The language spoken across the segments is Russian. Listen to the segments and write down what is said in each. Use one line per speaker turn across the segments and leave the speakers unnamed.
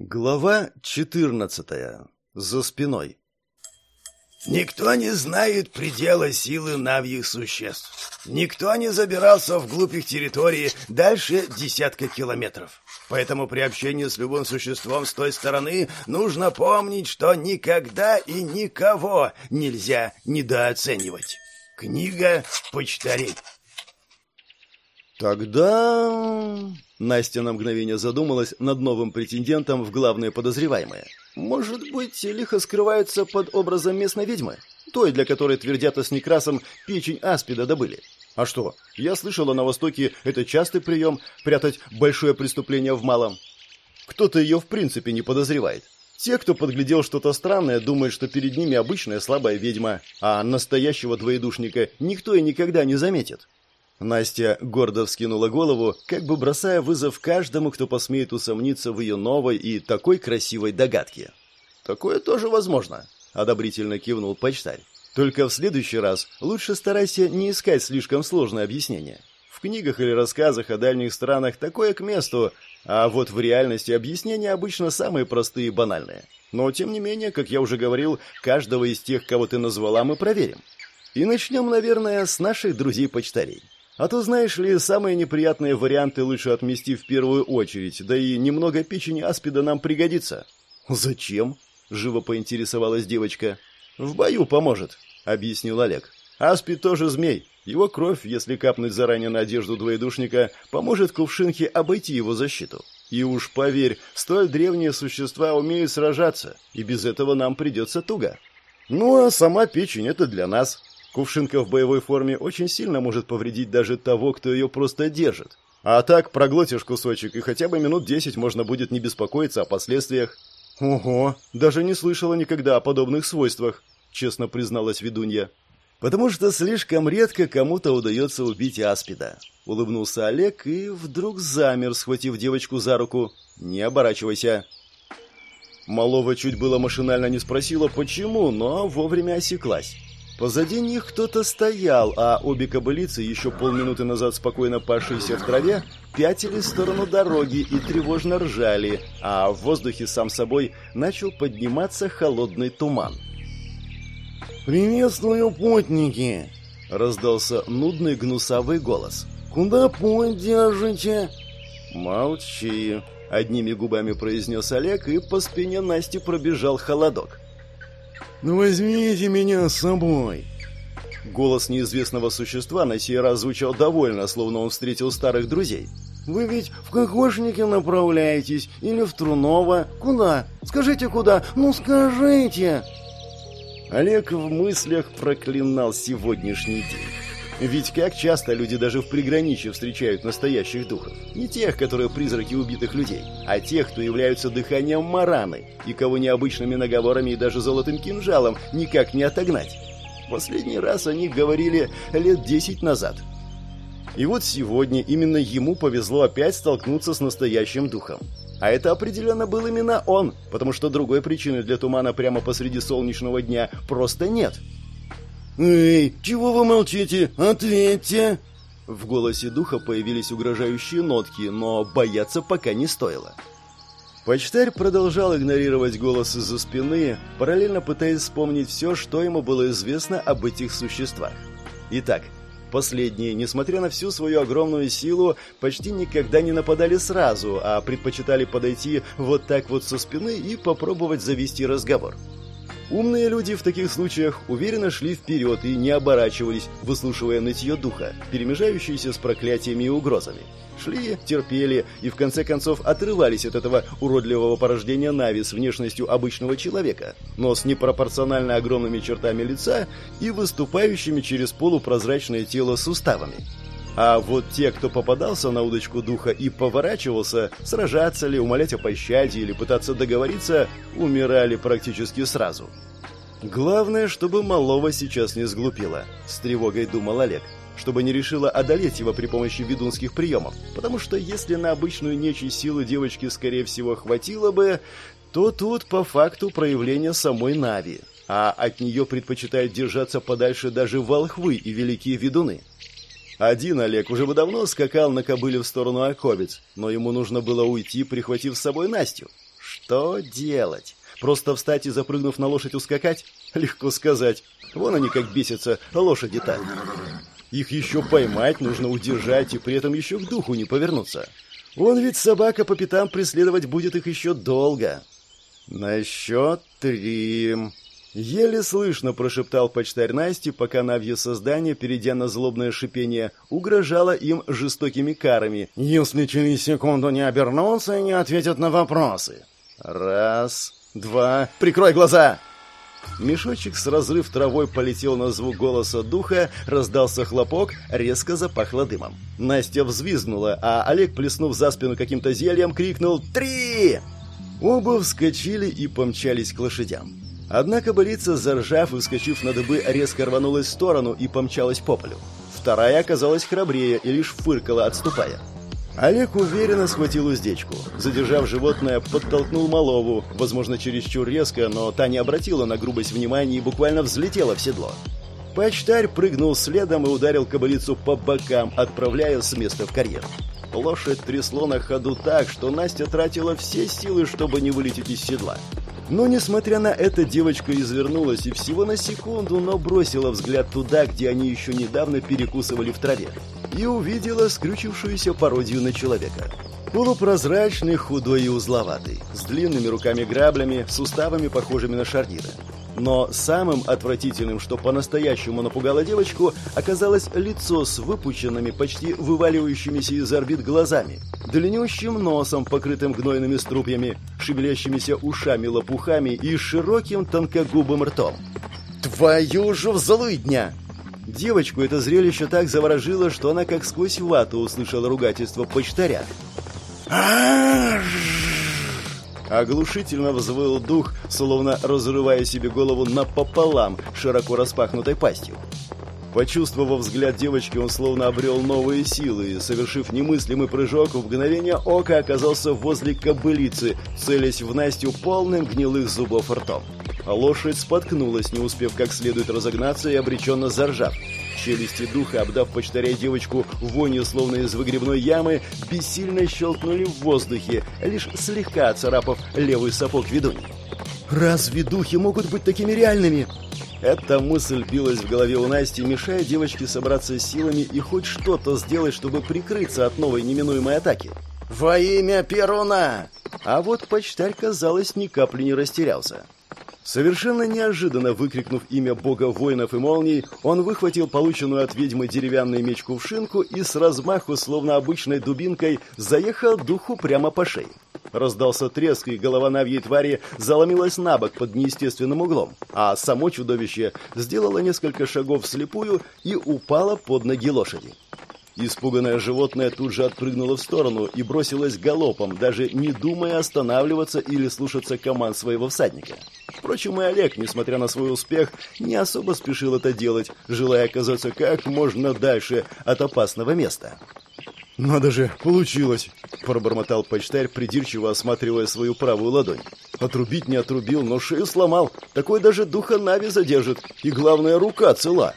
Глава 14. За спиной.
Никто не знает предела силы навьих существ. Никто не забирался вглубь их территории дальше десятка километров. Поэтому при общении с любым существом с той стороны нужно помнить, что никогда и никого нельзя недооценивать. Книга почтарей.
Тогда... Настя на мгновение задумалась над новым претендентом в главные подозреваемые. Может быть, лихо скрываются под образом местной ведьмы? Той, для которой твердята с Некрасом печень аспида добыли. А что, я слышала, на Востоке это частый прием – прятать большое преступление в малом. Кто-то ее в принципе не подозревает. Те, кто подглядел что-то странное, думают, что перед ними обычная слабая ведьма, а настоящего двоедушника никто и никогда не заметит. Настя гордо вскинула голову, как бы бросая вызов каждому, кто посмеет усомниться в ее новой и такой красивой догадке. «Такое тоже возможно», — одобрительно кивнул почтарь. «Только в следующий раз лучше старайся не искать слишком сложное объяснение. В книгах или рассказах о дальних странах такое к месту, а вот в реальности объяснения обычно самые простые и банальные. Но, тем не менее, как я уже говорил, каждого из тех, кого ты назвала, мы проверим. И начнем, наверное, с наших друзей-почтарей». А то, знаешь ли, самые неприятные варианты лучше отмести в первую очередь, да и немного печени аспида нам пригодится. Зачем? живо поинтересовалась девочка. В бою поможет, объяснил Олег. Аспид тоже змей. Его кровь, если капнуть заранее на одежду двоедушника, поможет кувшинке обойти его защиту. И уж поверь, столь древние существа умеют сражаться, и без этого нам придется туго. Ну а сама печень это для нас. Кувшинка в боевой форме очень сильно может повредить даже того, кто ее просто держит. А так проглотишь кусочек, и хотя бы минут десять можно будет не беспокоиться о последствиях. Ого, даже не слышала никогда о подобных свойствах, честно призналась ведунья. Потому что слишком редко кому-то удается убить аспида. Улыбнулся Олег и вдруг замер, схватив девочку за руку. Не оборачивайся. Малова чуть было машинально не спросила, почему, но вовремя осеклась. Позади них кто-то стоял, а обе кобылицы, еще полминуты назад спокойно пашившиеся в траве, пятились в сторону дороги и тревожно ржали, а в воздухе сам собой начал подниматься холодный туман.
«Приветствую, путники!» — раздался нудный гнусавый голос. «Куда путь держите?»
«Молчи!» — одними губами произнес Олег, и по спине Насти пробежал холодок.
«Ну возьмите меня с собой!»
Голос неизвестного существа на сей раз звучал довольно, словно он встретил старых друзей.
«Вы ведь в Кокошники направляетесь или в Труново? Куда? Скажите, куда? Ну скажите!»
Олег в мыслях проклинал сегодняшний день. Ведь как часто люди даже в приграничье встречают настоящих духов? Не тех, которые призраки убитых людей, а тех, кто являются дыханием Мараны, и кого необычными наговорами и даже золотым кинжалом никак не отогнать. Последний раз о них говорили лет десять назад. И вот сегодня именно ему повезло опять столкнуться с настоящим духом. А это определенно был именно он, потому что другой причины для тумана прямо посреди солнечного дня просто нет.
«Эй, чего вы молчите? Ответьте!»
В голосе духа появились угрожающие нотки, но бояться пока не стоило. Почтарь продолжал игнорировать голос из-за спины, параллельно пытаясь вспомнить все, что ему было известно об этих существах. Итак, последние, несмотря на всю свою огромную силу, почти никогда не нападали сразу, а предпочитали подойти вот так вот со спины и попробовать завести разговор. Умные люди в таких случаях уверенно шли вперед и не оборачивались, выслушивая нытье духа, перемежающиеся с проклятиями и угрозами. Шли, терпели и в конце концов отрывались от этого уродливого порождения Нави с внешностью обычного человека, но с непропорционально огромными чертами лица и выступающими через полупрозрачное тело суставами. А вот те, кто попадался на удочку духа и поворачивался, сражаться ли, умолять о пощаде или пытаться договориться, умирали практически сразу. Главное, чтобы малого сейчас не сглупило, с тревогой думал Олег, чтобы не решила одолеть его при помощи ведунских приемов, потому что если на обычную нечисть силы девочки, скорее всего, хватило бы, то тут по факту проявление самой Нави, а от нее предпочитают держаться подальше даже волхвы и великие ведуны. Один Олег уже бы давно скакал на кобыле в сторону Оковец, но ему нужно было уйти, прихватив с собой Настю. Что делать? Просто встать и, запрыгнув на лошадь, ускакать? Легко сказать. Вон они как бесятся, лошади-то. Их еще поймать, нужно удержать и при этом еще к духу не повернуться. Он ведь собака по пятам преследовать будет их еще долго. На счет три. Еле слышно прошептал почтарь Насти, пока навье создание, перейдя на злобное шипение, угрожало им жестокими карами.
«Если через секунду не обернутся и не ответят на вопросы».
«Раз, два, прикрой глаза!» Мешочек с разрыв травой полетел на звук голоса духа, раздался хлопок, резко запахло дымом. Настя взвизгнула, а Олег, плеснув за спину каким-то зельем, крикнул «Три!». Оба вскочили и помчались к лошадям. Однако болица, заржав и вскочив на дыбы, резко рванулась в сторону и помчалась по полю. Вторая оказалась храбрее и лишь фыркала, отступая. Олег уверенно схватил уздечку. Задержав животное, подтолкнул Малову, возможно, чересчур резко, но та не обратила на грубость внимания и буквально взлетела в седло. Почтарь прыгнул следом и ударил кобылицу по бокам, отправляя с места в карьер. Лошадь трясло на ходу так, что Настя тратила все силы, чтобы не вылететь из седла. Но, несмотря на это, девочка извернулась и всего на секунду, но бросила взгляд туда, где они еще недавно перекусывали в траве, и увидела скрючившуюся пародию на человека. Полупрозрачный, худой и узловатый, с длинными руками-граблями, суставами, похожими на шарниры. Но самым отвратительным, что по-настоящему напугало девочку, оказалось лицо с выпученными, почти вываливающимися из орбит глазами, длиннющим носом, покрытым гнойными струпьями, шевелящимися ушами-лопухами и широким тонкогубым ртом. «Твою же взлыдня!» Девочку это зрелище так заворожило, что она как сквозь вату услышала ругательство почтаря. Оглушительно взвыл дух, словно разрывая себе голову напополам широко распахнутой пастью. Почувствовав взгляд девочки, он словно обрел новые силы и, совершив немыслимый прыжок, в мгновение ока оказался возле кобылицы, целясь в Настю полным гнилых зубов ртом. А лошадь споткнулась, не успев как следует разогнаться и обреченно заржав. Челюсти духа, обдав почтаря девочку вонью, словно из выгребной ямы, бессильно щелкнули в воздухе, лишь слегка царапав левый сапог ведуньи. «Разве духи могут быть такими реальными?» Эта мысль билась в голове у Насти, мешая девочке собраться с силами и хоть что-то сделать, чтобы прикрыться от новой неминуемой атаки. «Во имя Перуна!» А вот почтарь, казалось, ни капли не растерялся. Совершенно неожиданно выкрикнув имя бога воинов и молний, он выхватил полученную от ведьмы деревянный меч-кувшинку и с размаху, словно обычной дубинкой, заехал духу прямо по шее. Раздался треск, и голова навьей твари заломилась на бок под неестественным углом, а само чудовище сделало несколько шагов вслепую и упало под ноги лошади. Испуганное животное тут же отпрыгнуло в сторону и бросилось галопом, даже не думая останавливаться или слушаться команд своего всадника. Впрочем, и Олег, несмотря на свой успех, не особо спешил это делать, желая оказаться как можно дальше от опасного места. «Надо же, получилось!» – пробормотал почтарь, придирчиво осматривая свою правую ладонь. «Отрубить не отрубил, но шею сломал. Такой даже духа Нави задержит. И главное, рука цела».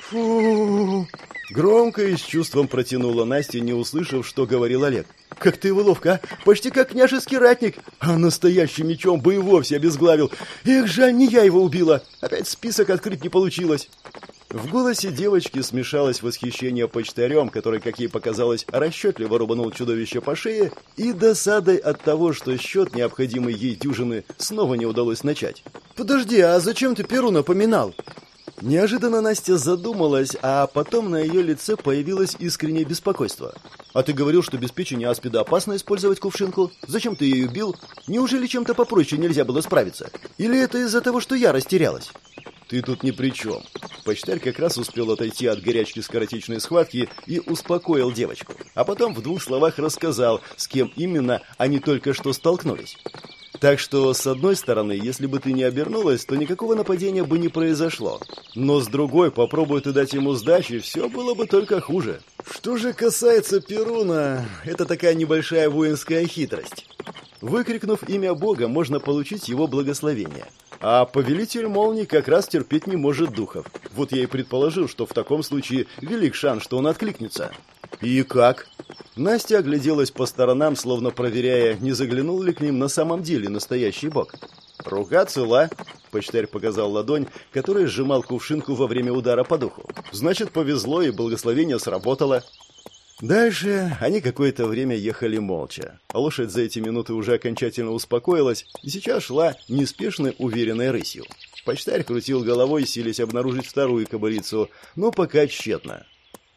«Фу!» Громко и с чувством протянула Настя, не услышав, что говорил Олег. «Как ты его ловко, а? Почти как княжеский ратник! А настоящим мечом бы и вовсе обезглавил! Эх, жаль, не я его убила! Опять список открыть не получилось!» В голосе девочки смешалось восхищение почтарем, который, как ей показалось, расчетливо рубанул чудовище по шее, и досадой от того, что счет, необходимый ей дюжины, снова не удалось начать. «Подожди, а зачем ты Перу напоминал?» Неожиданно Настя задумалась, а потом на ее лице появилось искреннее беспокойство. «А ты говорил, что без печени аспида опасно использовать кувшинку? Зачем ты ее бил? Неужели чем-то попроще нельзя было справиться? Или это из-за того, что я растерялась?» «Ты тут ни при чем». Почтарь как раз успел отойти от горячки скоротечной схватки и успокоил девочку. А потом в двух словах рассказал, с кем именно они только что столкнулись. Так что, с одной стороны, если бы ты не обернулась, то никакого нападения бы не произошло. Но с другой, попробуй ты дать ему сдачи, все было бы только хуже. Что же касается Перуна, это такая небольшая воинская хитрость. Выкрикнув имя Бога, можно получить его благословение. А повелитель молний как раз терпеть не может духов. Вот я и предположил, что в таком случае велик шанс, что он откликнется. И как? Настя огляделась по сторонам, словно проверяя, не заглянул ли к ним на самом деле настоящий бог. «Рука цела», — почтарь показал ладонь, которой сжимал кувшинку во время удара по духу. «Значит, повезло, и благословение сработало». Дальше они какое-то время ехали молча. Лошадь за эти минуты уже окончательно успокоилась и сейчас шла неспешной, уверенной рысью. Почтарь крутил головой, силясь обнаружить вторую кобылицу, но пока тщетно.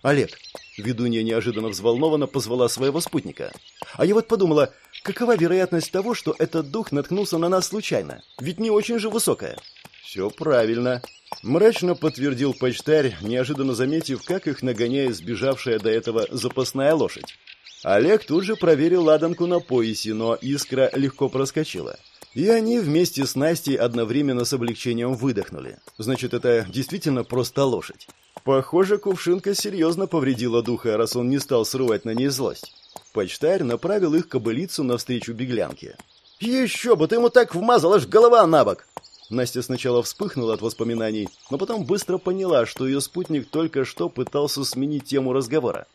«Олег!» Ведунья неожиданно взволнованно позвала своего спутника. А я вот подумала, какова вероятность того, что этот дух наткнулся на нас случайно? Ведь не очень же высокая. «Все правильно», — мрачно подтвердил почтарь, неожиданно заметив, как их нагоняет сбежавшая до этого запасная лошадь. Олег тут же проверил ладанку на поясе, но искра легко проскочила. И они вместе с Настей одновременно с облегчением выдохнули. Значит, это действительно просто лошадь. Похоже, кувшинка серьезно повредила духа, раз он не стал срывать на ней злость. Почтарь направил их кобылицу навстречу беглянке. «Еще бы, ты ему так вмазал, аж голова на бок!» Настя сначала вспыхнула от воспоминаний, но потом быстро поняла, что ее спутник только что пытался сменить тему разговора.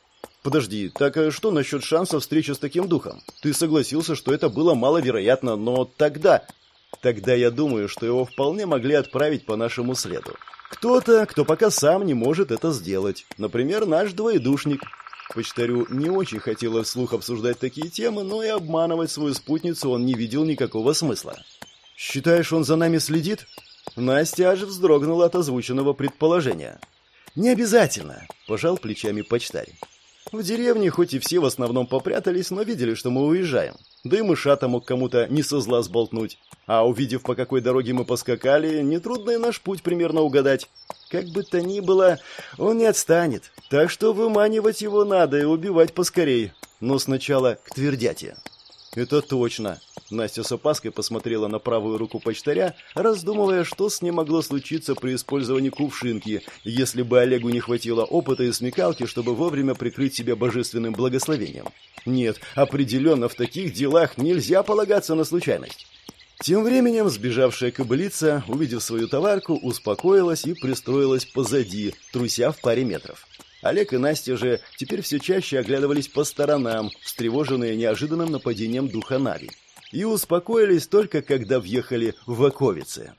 «Подожди, так а что насчет шанса встречи с таким духом? Ты согласился, что это было маловероятно, но тогда...» «Тогда я думаю, что его вполне могли отправить по нашему следу. Кто-то, кто пока сам не может это сделать. Например, наш двоедушник. Почтарю не очень хотелось вслух обсуждать такие темы, но и обманывать свою спутницу он не видел никакого смысла. «Считаешь, он за нами следит?» Настя аж вздрогнула от озвученного предположения. «Не обязательно», – пожал плечами почтарь. В деревне хоть и все в основном попрятались, но видели, что мы уезжаем. Да и мышата мог кому-то не со зла сболтнуть. А увидев, по какой дороге мы поскакали, нетрудно и наш путь примерно угадать. Как бы то ни было, он не отстанет. Так что выманивать его надо и убивать поскорей. Но сначала к твердяти. «Это точно!» Настя с опаской посмотрела на правую руку почтаря, раздумывая, что с ним могло случиться при использовании кувшинки, если бы Олегу не хватило опыта и смекалки, чтобы вовремя прикрыть себя божественным благословением. Нет, определенно в таких делах нельзя полагаться на случайность. Тем временем сбежавшая кобылица, увидев свою товарку, успокоилась и пристроилась позади, труся в паре метров. Олег и Настя же теперь все чаще оглядывались по сторонам, встревоженные неожиданным нападением духа Нави. И успокоились только, когда въехали в Оковицы.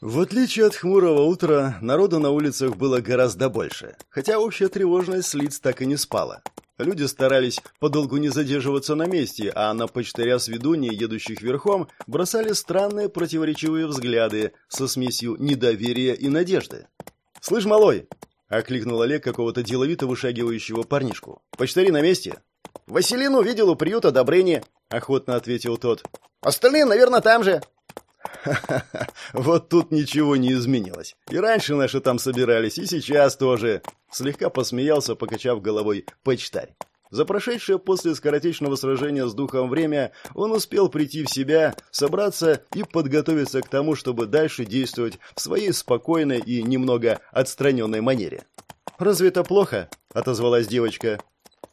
В отличие от хмурого утра, народу на улицах было гораздо больше, хотя общая тревожность лиц так и не спала. Люди старались подолгу не задерживаться на месте, а на почтаря с ведуньей, едущих верхом, бросали странные противоречивые взгляды со смесью недоверия и надежды. «Слышь, малой, — окликнул Олег какого-то деловито вышагивающего парнишку. «Почтари на месте?» «Василину видел у приюта одобрение», — охотно ответил тот. «Остальные, наверное, там же». «Ха-ха-ха, вот тут ничего не изменилось. И раньше наши там собирались, и сейчас тоже», — слегка посмеялся, покачав головой почтарь. За прошедшее после скоротечного сражения с духом время он успел прийти в себя, собраться и подготовиться к тому, чтобы дальше действовать в своей спокойной и немного отстраненной манере. «Разве это плохо?» – отозвалась девочка.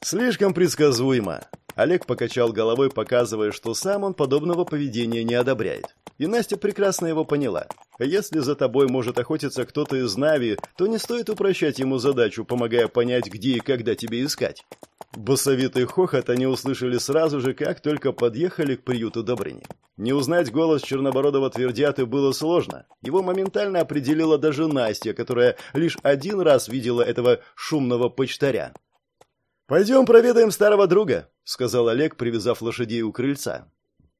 «Слишком предсказуемо». Олег покачал головой, показывая, что сам он подобного поведения не одобряет. И Настя прекрасно его поняла. Если за тобой может охотиться кто-то из Нави, то не стоит упрощать ему задачу, помогая понять, где и когда тебе искать. Басовитый хохот они услышали сразу же, как только подъехали к приюту Добрыни. Не узнать голос Чернобородова твердяты было сложно. Его моментально определила даже Настя, которая лишь один раз видела этого шумного почтаря. «Пойдем проведаем старого друга», — сказал Олег, привязав лошадей у крыльца.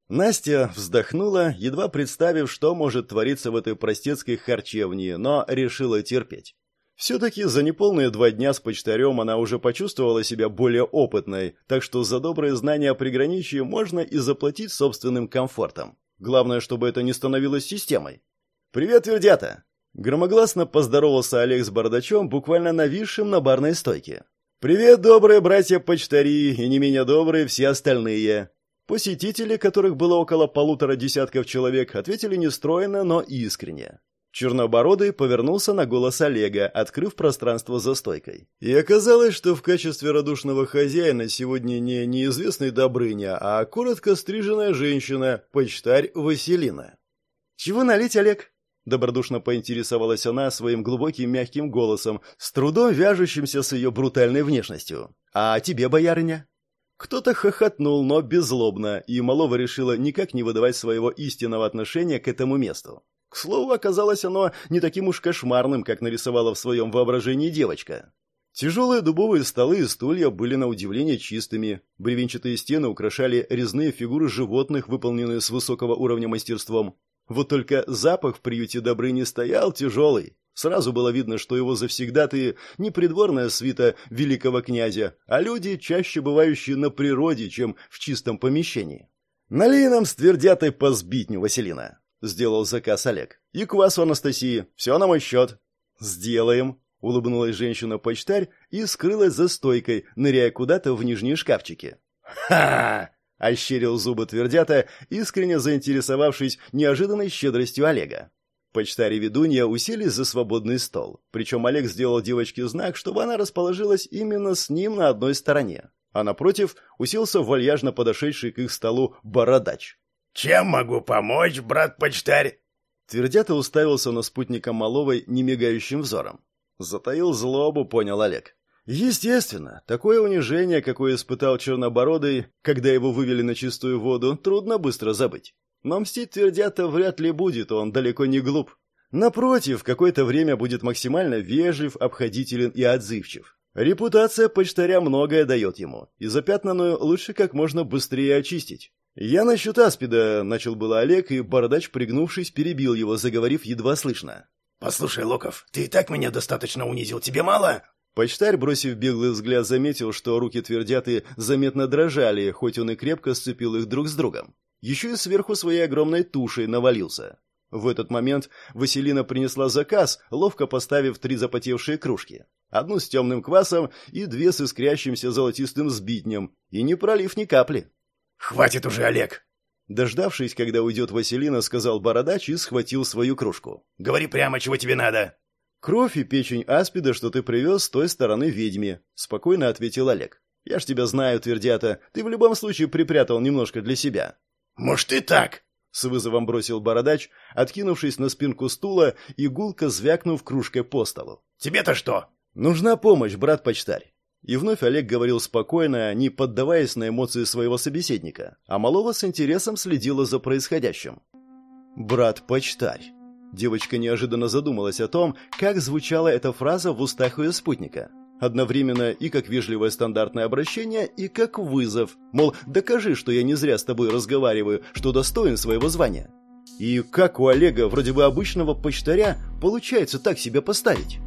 Настя вздохнула, едва представив, что может твориться в этой простецкой харчевне, но решила терпеть. Все-таки за неполные два дня с почтарем она уже почувствовала себя более опытной, так что за добрые знания о приграничье можно и заплатить собственным комфортом. Главное, чтобы это не становилось системой. «Привет, Вердята!» Громогласно поздоровался Олег с бардачом, буквально нависшим на барной стойке. «Привет, добрые братья-почтари и не менее добрые все остальные!» Посетители, которых было около полутора десятков человек, ответили нестройно, но искренне. Чернобородый повернулся на голос Олега, открыв пространство за стойкой. И оказалось, что в качестве радушного хозяина сегодня не неизвестный Добрыня, а коротко стриженная женщина, почтарь Василина. «Чего налить, Олег?» Добродушно поинтересовалась она своим глубоким мягким голосом, с трудом вяжущимся с ее брутальной внешностью. «А тебе, боярыня?» Кто-то хохотнул, но беззлобно, и Малова решила никак не выдавать своего истинного отношения к этому месту. К слову, оказалось оно не таким уж кошмарным, как нарисовала в своем воображении девочка. Тяжелые дубовые столы и стулья были на удивление чистыми. Бревенчатые стены украшали резные фигуры животных, выполненные с высокого уровня мастерством. Вот только запах в приюте Добрыни стоял тяжелый. Сразу было видно, что его завсегдаты не придворная свита великого князя, а люди, чаще бывающие на природе, чем в чистом помещении. «Налей нам с твердятой по сбитню, Василина!» — сделал заказ Олег. «И квасу Анастасии. Все на мой счет». «Сделаем», — улыбнулась женщина-почтарь и скрылась за стойкой, ныряя куда-то в нижние шкафчики. «Ха!» — ощерил зубы твердята, искренне заинтересовавшись неожиданной щедростью Олега. Почтарь и ведунья уселись за свободный стол, причем Олег сделал девочке знак, чтобы она расположилась именно с ним на одной стороне, а напротив уселся вальяжно подошедший к их столу бородач.
«Чем могу помочь, брат-почтарь?»
Твердята уставился на спутника Маловой немигающим взором. Затаил злобу, понял Олег. Естественно, такое унижение, какое испытал Чернобородый, когда его вывели на чистую воду, трудно быстро забыть. Но мстить твердята вряд ли будет, он далеко не глуп. Напротив, какое-то время будет максимально вежлив, обходителен и отзывчив. Репутация почтаря многое дает ему, и запятнанную лучше как можно быстрее очистить. «Я насчет аспида», — начал было Олег, и бородач, пригнувшись, перебил его, заговорив едва слышно.
«Послушай, Локов, ты и так меня достаточно унизил, тебе мало?»
Почтарь, бросив беглый взгляд, заметил, что руки твердяты заметно дрожали, хоть он и крепко сцепил их друг с другом еще и сверху своей огромной тушей навалился. В этот момент Василина принесла заказ, ловко поставив три запотевшие кружки. Одну с темным квасом и две с искрящимся золотистым сбитнем, и не пролив ни капли.
«Хватит уже, Олег!»
Дождавшись, когда уйдет Василина, сказал бородач и схватил свою кружку.
«Говори прямо, чего тебе надо!»
«Кровь и печень аспида, что ты привез с той стороны ведьме», — спокойно ответил Олег. «Я ж тебя знаю, твердята, ты в любом случае припрятал немножко для себя».
«Может, и так?»
— с вызовом бросил бородач, откинувшись на спинку стула и гулко звякнув кружкой по столу.
«Тебе-то что?»
«Нужна помощь, брат-почтарь». И вновь Олег говорил спокойно, не поддаваясь на эмоции своего собеседника, а Малова с интересом следила за происходящим. «Брат-почтарь». Девочка неожиданно задумалась о том, как звучала эта фраза в устах ее спутника одновременно и как вежливое стандартное обращение, и как вызов. Мол, докажи, что я не зря с тобой разговариваю, что достоин своего звания. И как у Олега, вроде бы обычного почтаря, получается так себя поставить?